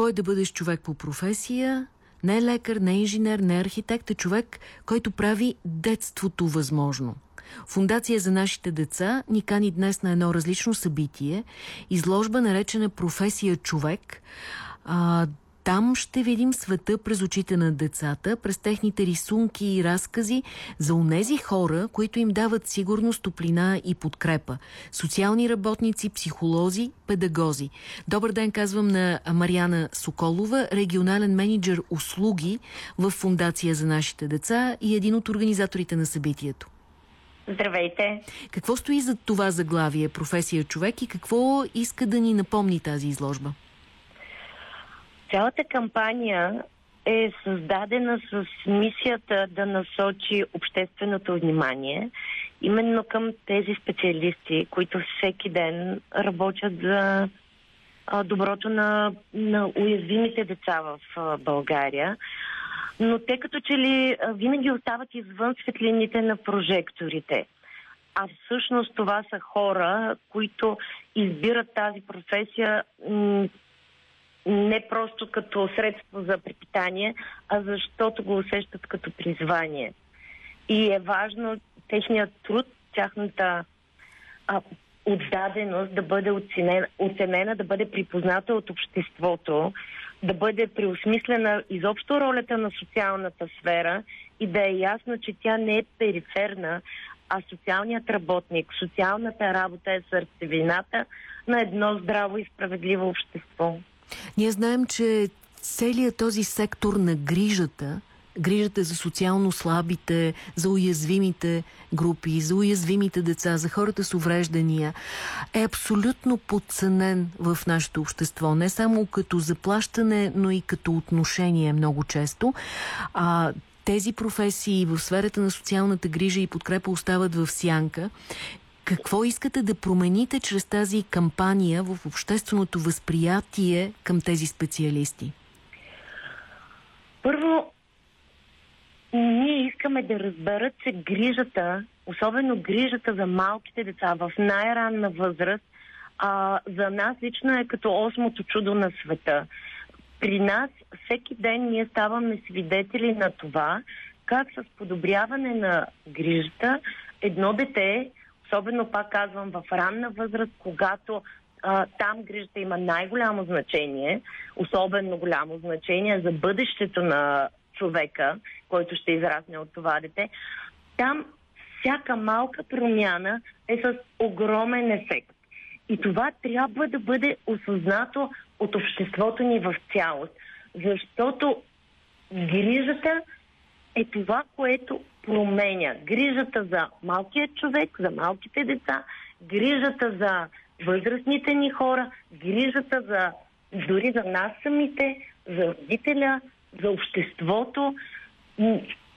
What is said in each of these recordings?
Какво е да бъдеш човек по професия? Не е лекар, не инженер, не архитект, е човек, който прави детството възможно. Фундация за нашите деца ни кани днес на едно различно събитие. Изложба наречена професия човек. А, там ще видим света през очите на децата, през техните рисунки и разкази за онези хора, които им дават сигурност, топлина и подкрепа. Социални работници, психолози, педагози. Добър ден, казвам на Мариана Соколова, регионален менеджер услуги в Фундация за нашите деца и един от организаторите на събитието. Здравейте! Какво стои за това заглавие професия човек и какво иска да ни напомни тази изложба? Цялата кампания е създадена с мисията да насочи общественото внимание именно към тези специалисти, които всеки ден работят за доброто на, на уязвимите деца в България. Но те като че ли винаги остават извън светлините на прожекторите. А всъщност това са хора, които избират тази професия не просто като средство за препитание, а защото го усещат като призвание. И е важно техният труд, тяхната а, отдаденост да бъде оценена, оценена, да бъде припозната от обществото, да бъде преосмислена изобщо ролята на социалната сфера и да е ясно, че тя не е периферна, а социалният работник, социалната работа е сърцевината на едно здраво и справедливо общество. Ние знаем, че целият този сектор на грижата, грижата за социално слабите, за уязвимите групи, за уязвимите деца, за хората с увреждания, е абсолютно подценен в нашето общество. Не само като заплащане, но и като отношение много често. А, тези професии в сферата на социалната грижа и подкрепа остават в сянка. Какво искате да промените чрез тази кампания в общественото възприятие към тези специалисти? Първо, ние искаме да разберат, че грижата, особено грижата за малките деца в най-ранна възраст, а, за нас лично е като осмото чудо на света. При нас всеки ден ние ставаме свидетели на това, как с подобряване на грижата едно дете особено пак казвам в ранна възраст, когато а, там грижата има най-голямо значение, особено голямо значение за бъдещето на човека, който ще израсне от това дете, там всяка малка промяна е с огромен ефект. И това трябва да бъде осъзнато от обществото ни в цялост. Защото грижата е това, което променя. Грижата за малкия човек, за малките деца, грижата за възрастните ни хора, грижата за дори за нас самите, за родителя, за обществото.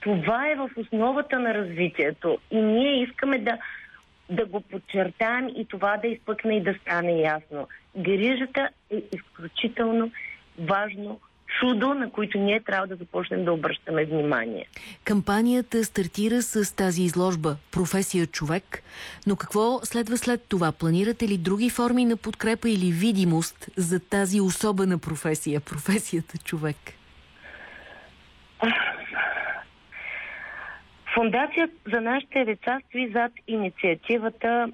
Това е в основата на развитието. И ние искаме да, да го подчертаем и това да изпъкне и да стане ясно. Грижата е изключително важно чудо, на които ние трябва да започнем да обръщаме внимание. Кампанията стартира с тази изложба «Професия човек», но какво следва след това? Планирате ли други форми на подкрепа или видимост за тази особена професия, професията човек? Фундация за нашите деца стои зад инициативата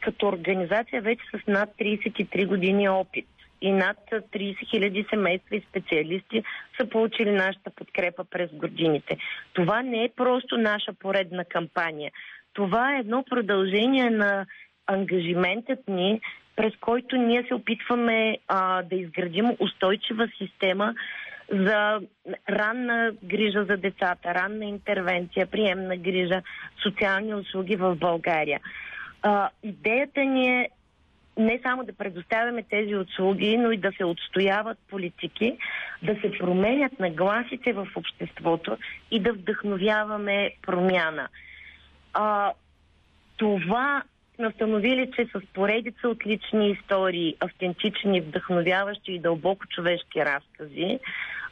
като организация вече с над 33 години опит и над 30 хиляди семейства и специалисти са получили нашата подкрепа през годините. Това не е просто наша поредна кампания. Това е едно продължение на ангажиментът ни, през който ние се опитваме а, да изградим устойчива система за ранна грижа за децата, ранна интервенция, приемна грижа, социални услуги в България. А, идеята ни е не само да предоставяме тези услуги, но и да се отстояват политики, да се променят нагласите в обществото и да вдъхновяваме промяна. А, това сме че с поредица от лични истории, автентични, вдъхновяващи и дълбоко човешки разкази,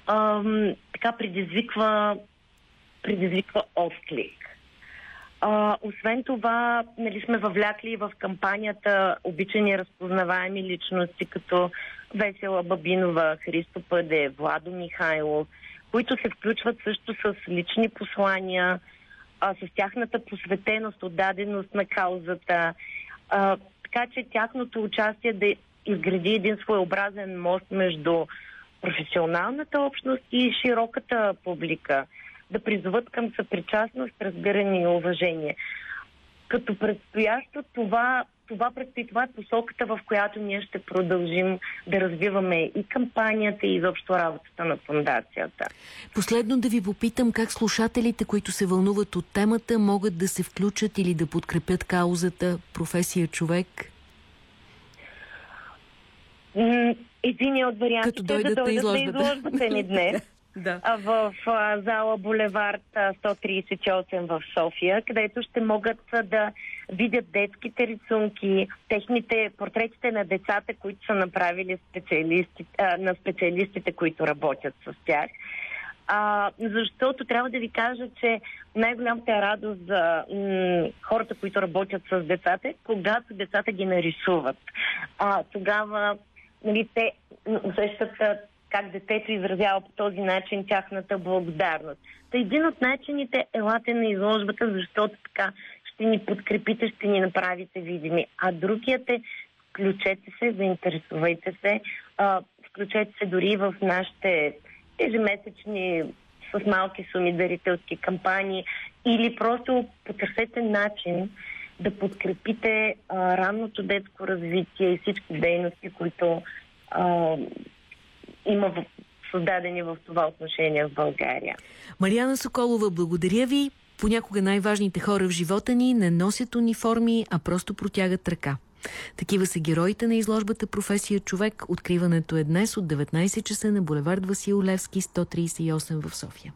ам, така предизвиква, предизвиква отклик. А, освен това, нали, сме въвлякли в кампанията обичани разпознаваеми личности, като Весела Бабинова, Христо Пъде, Владо Михайлов, които се включват също с лични послания, а, с тяхната посветеност, отдаденост на каузата. А, така че тяхното участие да изгради един своеобразен мост между професионалната общност и широката публика, да призоват към съпричастност, разбиране и уважение. Като предстоящо това, това предстои, това е посоката, в която ние ще продължим да развиваме и кампанията, и изобщо работата на фундацията. Последно да ви попитам как слушателите, които се вълнуват от темата, могат да се включат или да подкрепят каузата професия човек? Единият от вариантите Като дойдат е да дойдат на изложбата ни днес. Да. в зала Булевард а, 138 в София, където ще могат да видят детските рисунки, техните портретите на децата, които са направили специалисти, на специалистите, които работят с тях. А, защото трябва да ви кажа, че най-голямата радост за м- хората, които работят с децата, е когато децата ги нарисуват. А, тогава нали, те усещат как детето изразява по този начин тяхната благодарност. Та един от начините елате на изложбата, защото така ще ни подкрепите, ще ни направите видими. А другият е включете се, заинтересувайте се, а, включете се дори в нашите ежемесечни с малки суми дарителски кампании или просто потърсете начин да подкрепите а, ранното детско развитие и всички дейности, които а, има създадени в това отношение в България. Мариана Соколова, благодаря ви. Понякога най-важните хора в живота ни не носят униформи, а просто протягат ръка. Такива са героите на изложбата «Професия човек». Откриването е днес от 19 часа на булевард Васил Левски, 138 в София.